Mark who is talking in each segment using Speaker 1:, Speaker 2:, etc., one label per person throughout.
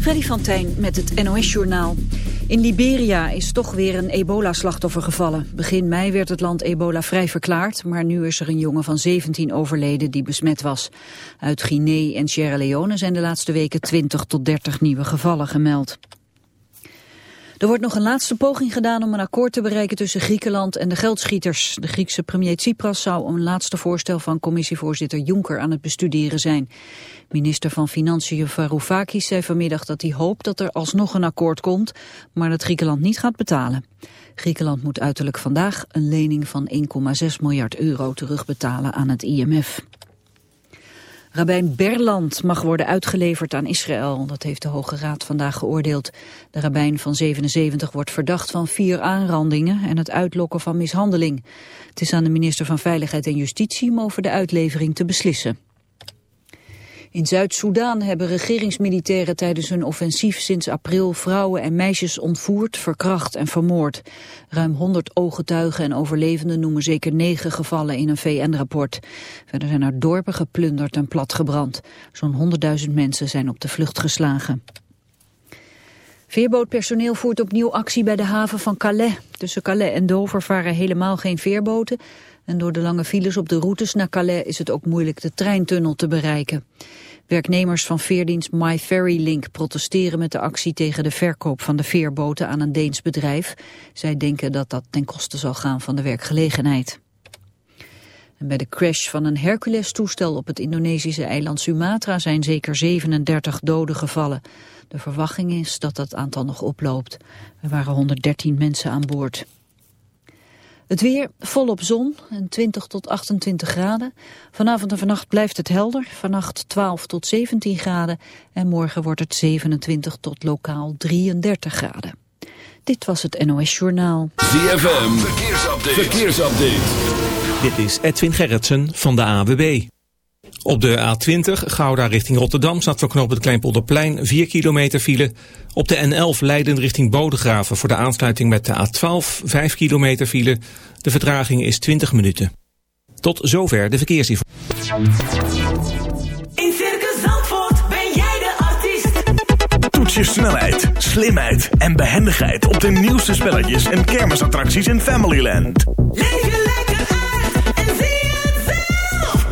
Speaker 1: Freddy van Tijn met het NOS-journaal. In Liberia is toch weer een ebola-slachtoffer gevallen. Begin mei werd het land ebola-vrij verklaard... maar nu is er een jongen van 17 overleden die besmet was. Uit Guinea en Sierra Leone zijn de laatste weken 20 tot 30 nieuwe gevallen gemeld. Er wordt nog een laatste poging gedaan om een akkoord te bereiken tussen Griekenland en de geldschieters. De Griekse premier Tsipras zou een laatste voorstel van commissievoorzitter Juncker aan het bestuderen zijn. Minister van Financiën Varoufakis zei vanmiddag dat hij hoopt dat er alsnog een akkoord komt, maar dat Griekenland niet gaat betalen. Griekenland moet uiterlijk vandaag een lening van 1,6 miljard euro terugbetalen aan het IMF. Rabijn Berland mag worden uitgeleverd aan Israël. Dat heeft de Hoge Raad vandaag geoordeeld. De rabijn van 77 wordt verdacht van vier aanrandingen en het uitlokken van mishandeling. Het is aan de minister van Veiligheid en Justitie om over de uitlevering te beslissen. In Zuid-Soedan hebben regeringsmilitairen tijdens hun offensief sinds april vrouwen en meisjes ontvoerd, verkracht en vermoord. Ruim 100 ooggetuigen en overlevenden noemen zeker negen gevallen in een VN-rapport. Verder zijn er dorpen geplunderd en platgebrand. Zo'n 100.000 mensen zijn op de vlucht geslagen. Veerbootpersoneel voert opnieuw actie bij de haven van Calais. Tussen Calais en Dover varen helemaal geen veerboten. En door de lange files op de routes naar Calais is het ook moeilijk de treintunnel te bereiken. Werknemers van veerdienst My Ferry Link protesteren met de actie tegen de verkoop van de veerboten aan een Deens bedrijf. Zij denken dat dat ten koste zal gaan van de werkgelegenheid. En bij de crash van een Hercules-toestel op het Indonesische eiland Sumatra zijn zeker 37 doden gevallen. De verwachting is dat dat aantal nog oploopt. Er waren 113 mensen aan boord. Het weer volop zon en 20 tot 28 graden. Vanavond en vannacht blijft het helder. Vannacht 12 tot 17 graden. En morgen wordt het 27 tot lokaal 33 graden. Dit was het NOS Journaal.
Speaker 2: ZFM, verkeersupdate. verkeersupdate.
Speaker 3: Dit is Edwin Gerritsen van de AWB. Op de A20 Gouda richting Rotterdam staat voor knoop het Kleinpolderplein 4 kilometer file. Op de N11 Leiden richting Bodegraven voor de aansluiting met de A12 5 kilometer file. De vertraging is 20 minuten. Tot zover de verkeersinformatie.
Speaker 4: In Circus Zandvoort ben jij de artiest.
Speaker 5: Toets je snelheid, slimheid en behendigheid op de nieuwste spelletjes en kermisattracties in Familyland.
Speaker 4: Leef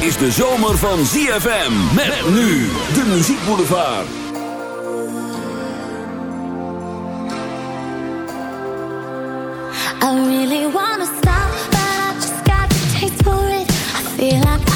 Speaker 2: Is de zomer van ZFM. Met nu de muziekboulevard.
Speaker 6: I really wanna stop, but I just got the taste for it. I feel like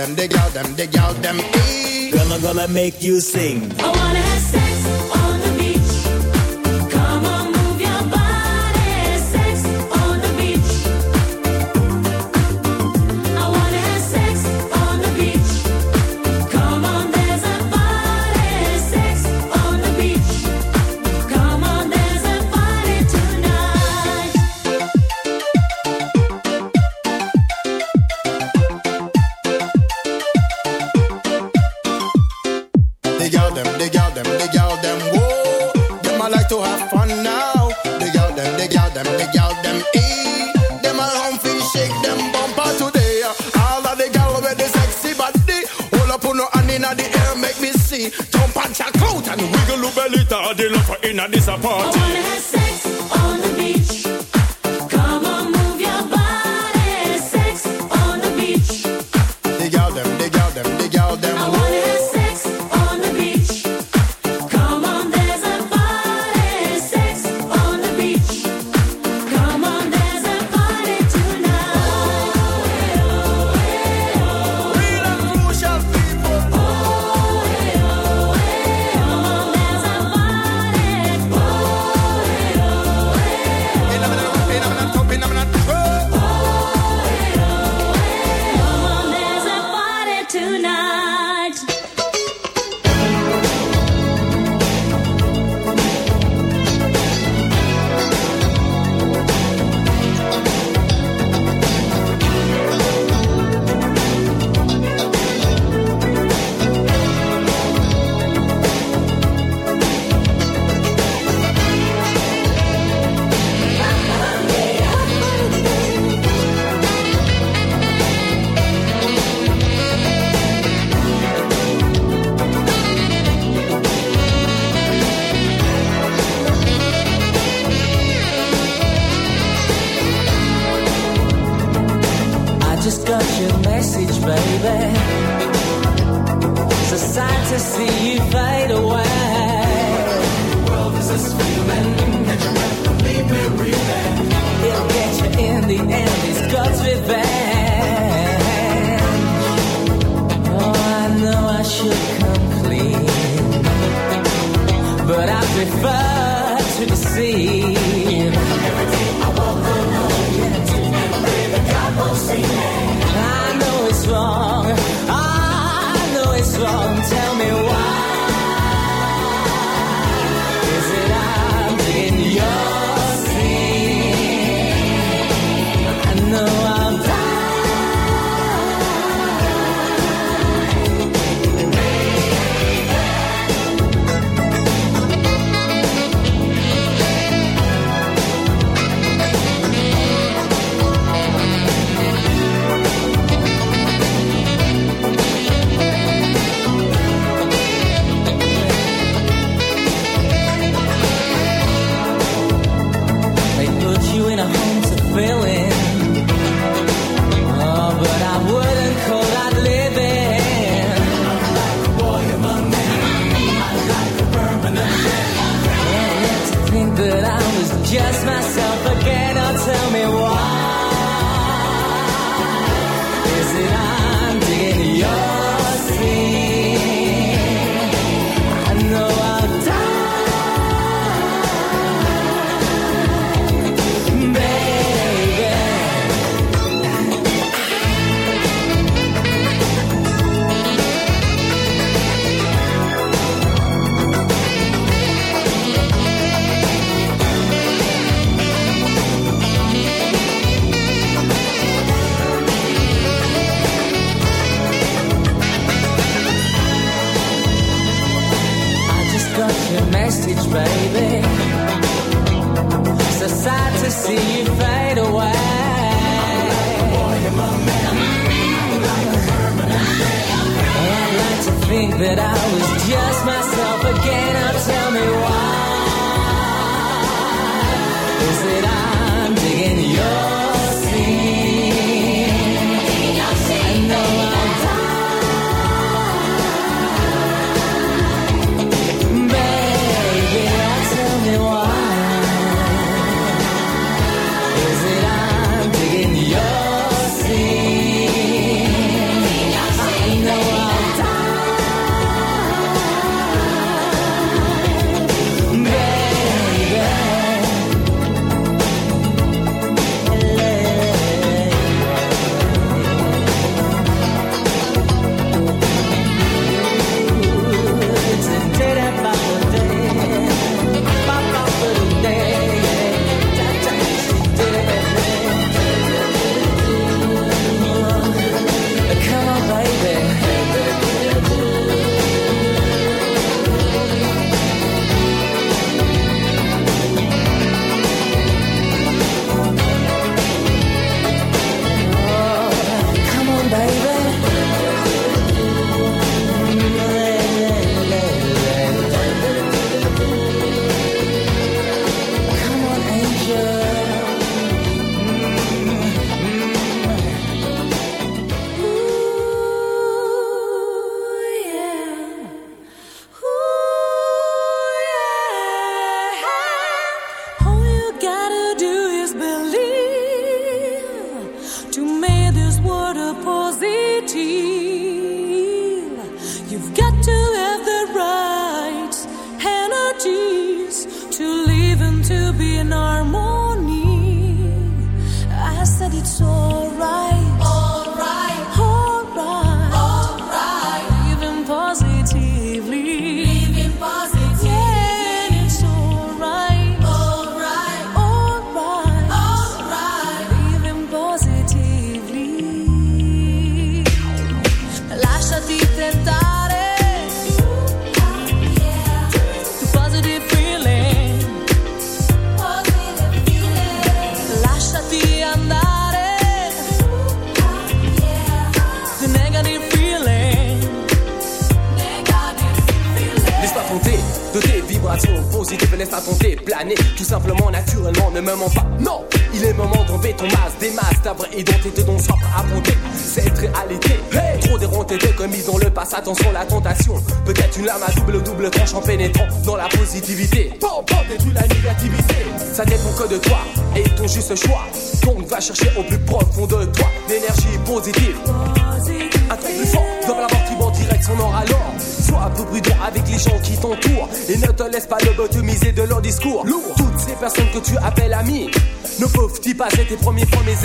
Speaker 7: them, them, them. Eh.
Speaker 8: Hey. I'm gonna make you sing.
Speaker 6: I wanna have sex.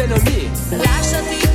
Speaker 9: fenomie Lasciati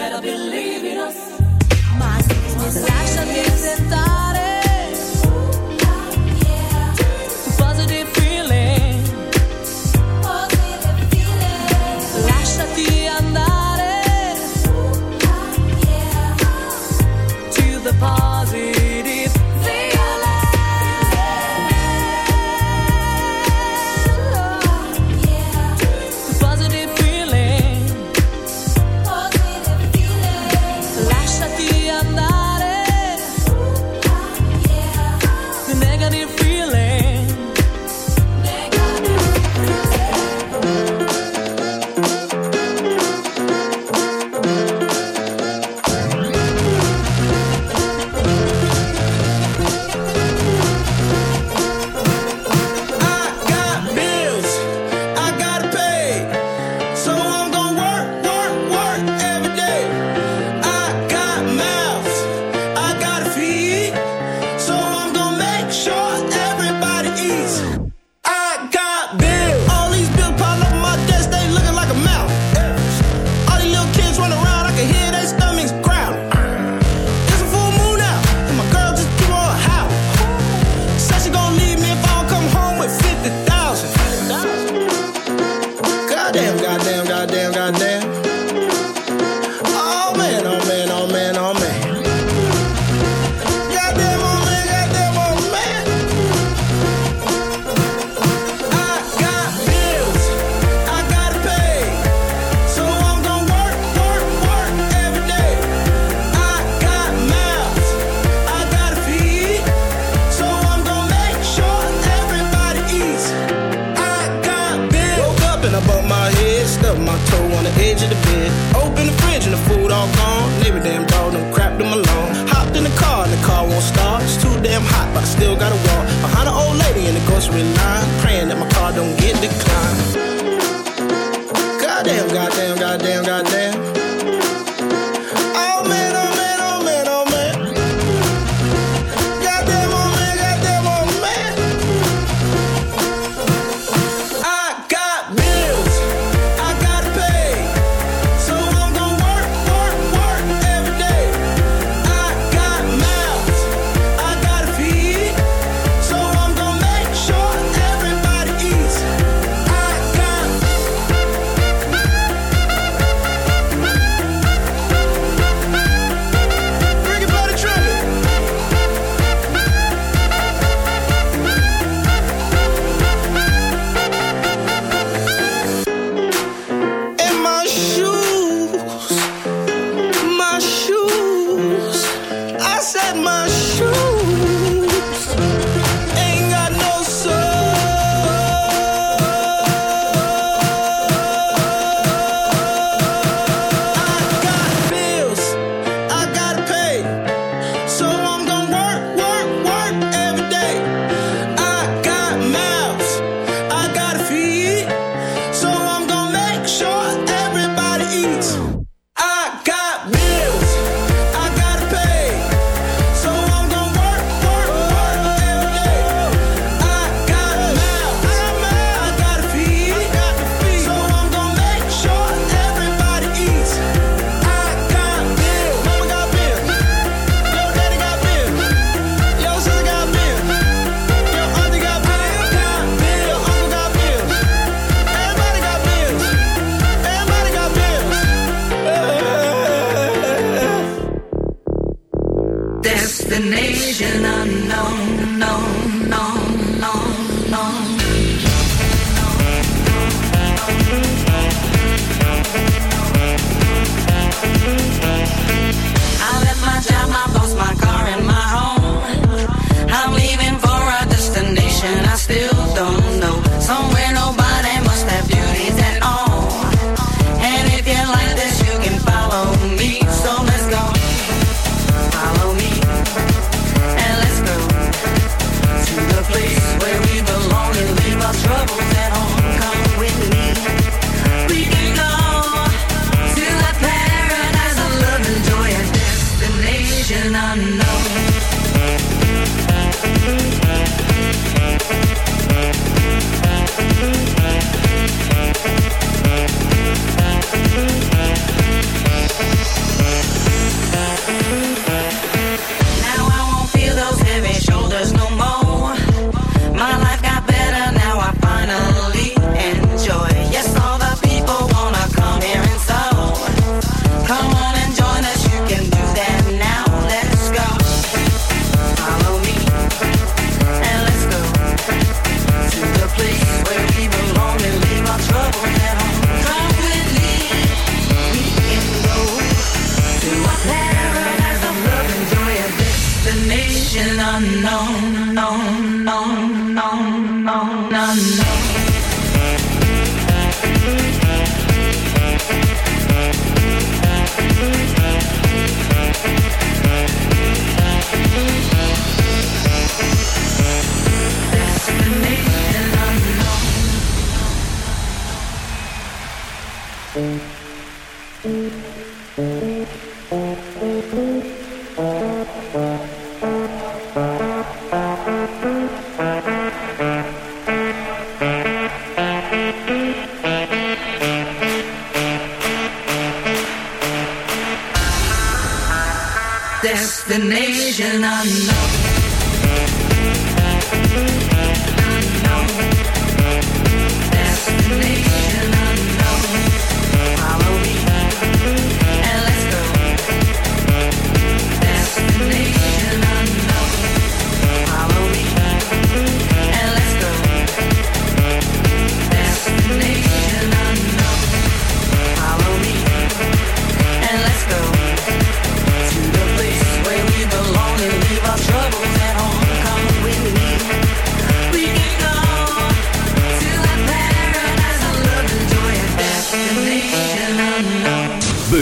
Speaker 10: better believe in us. My
Speaker 11: life should be started.
Speaker 9: destination unknown.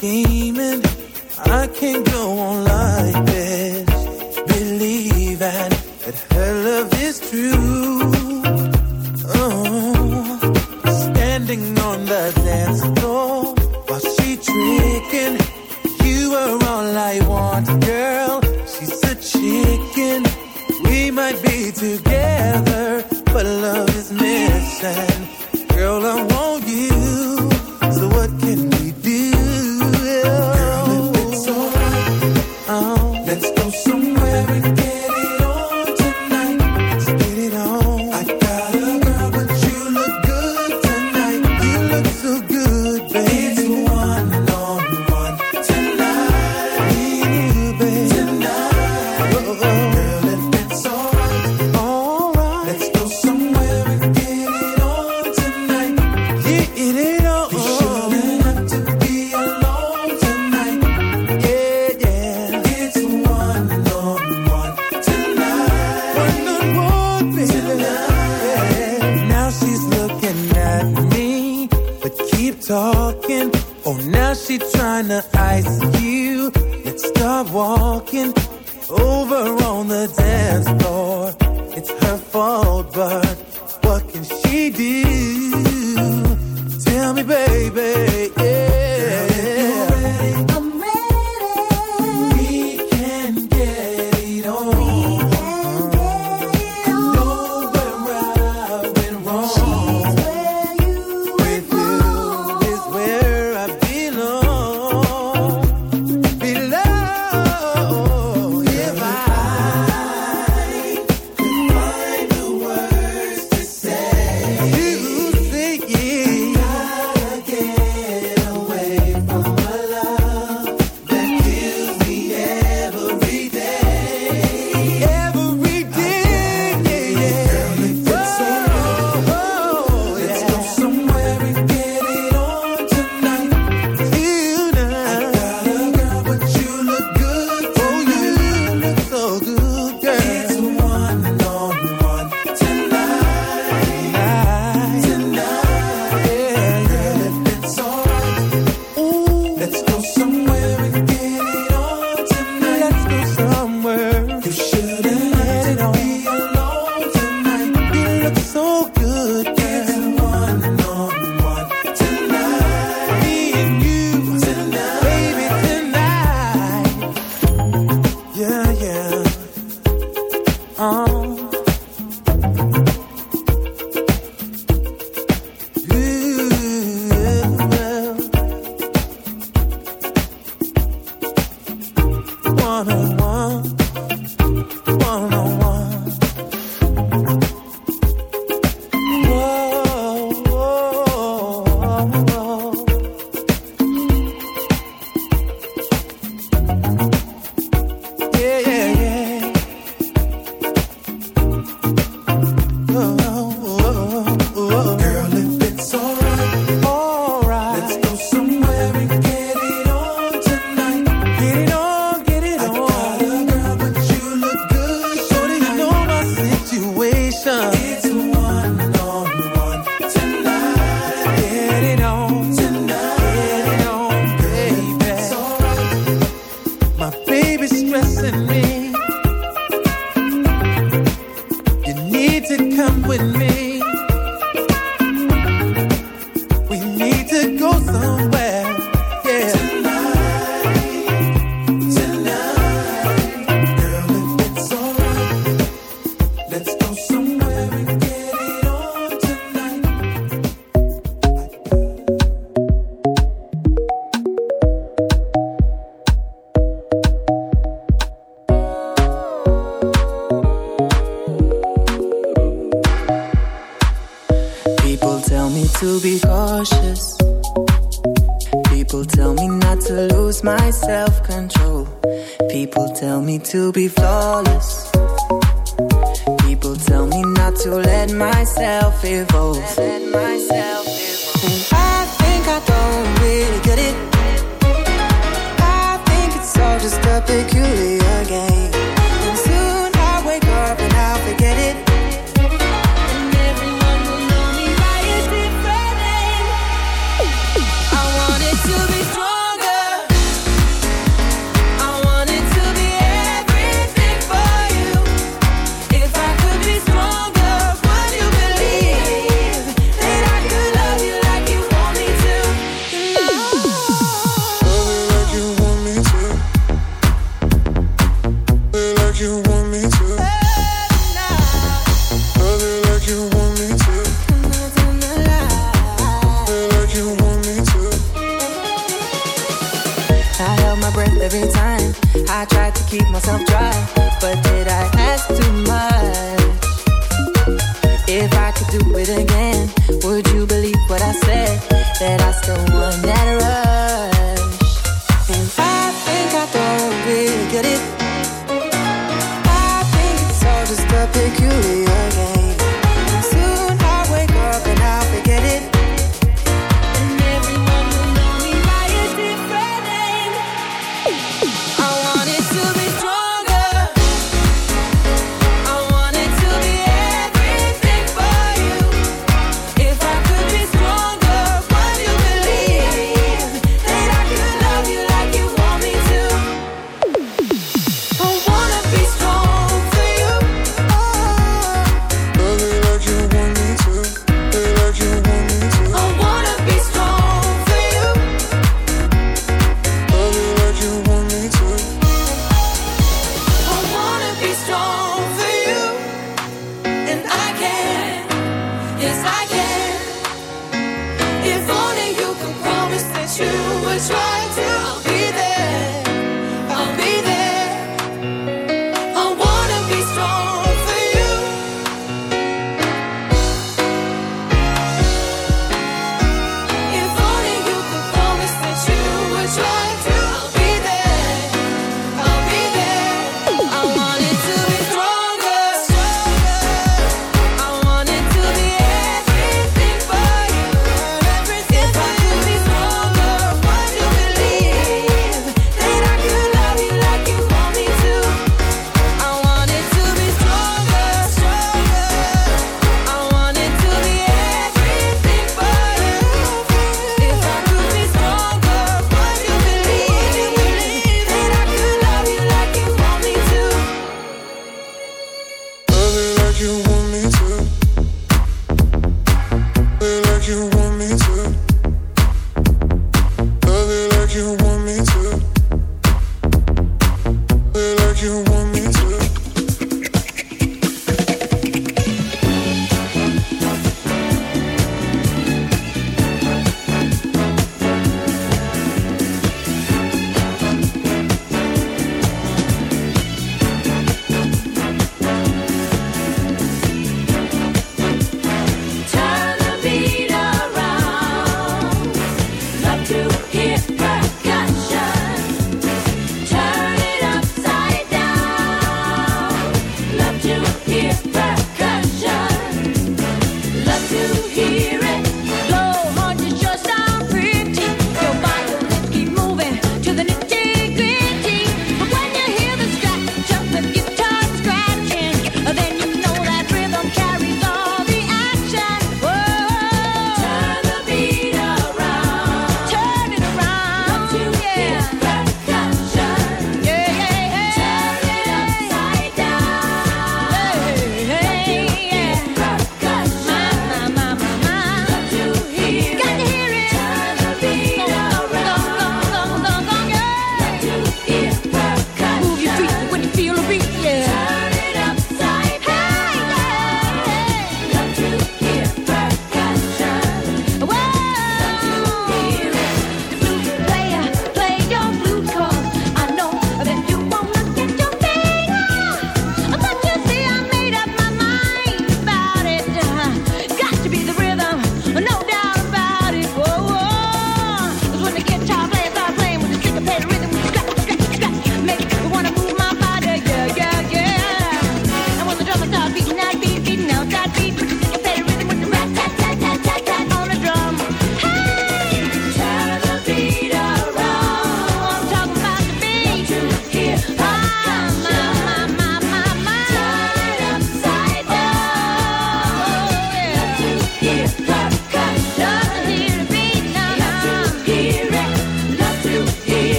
Speaker 12: Scheming, I can't go on like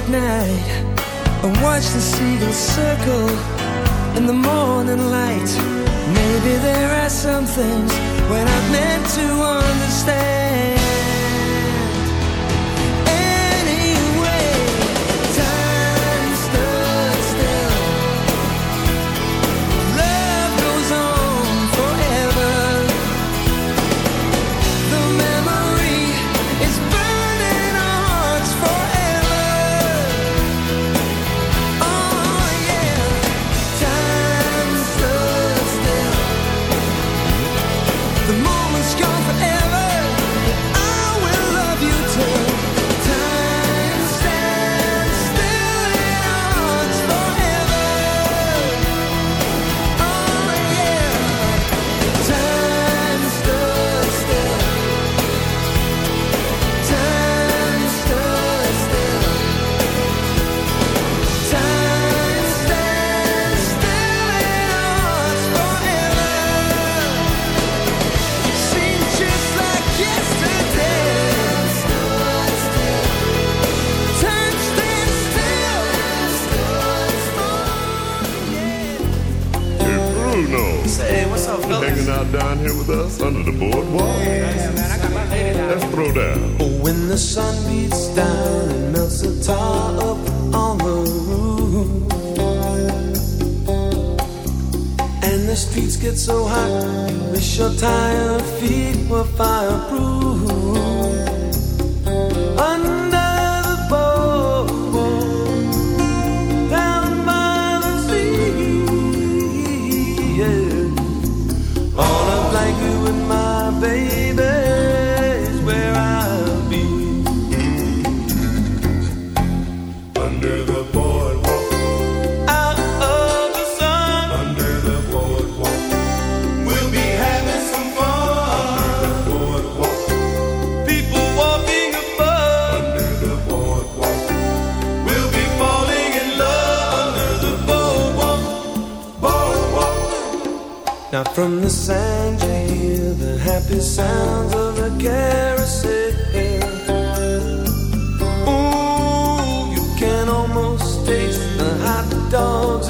Speaker 13: at night and watch the seagulls circle in the morning light. Maybe there are some things
Speaker 12: From the sand you hear the happy sounds of a carousel. Ooh, you can almost taste the hot dogs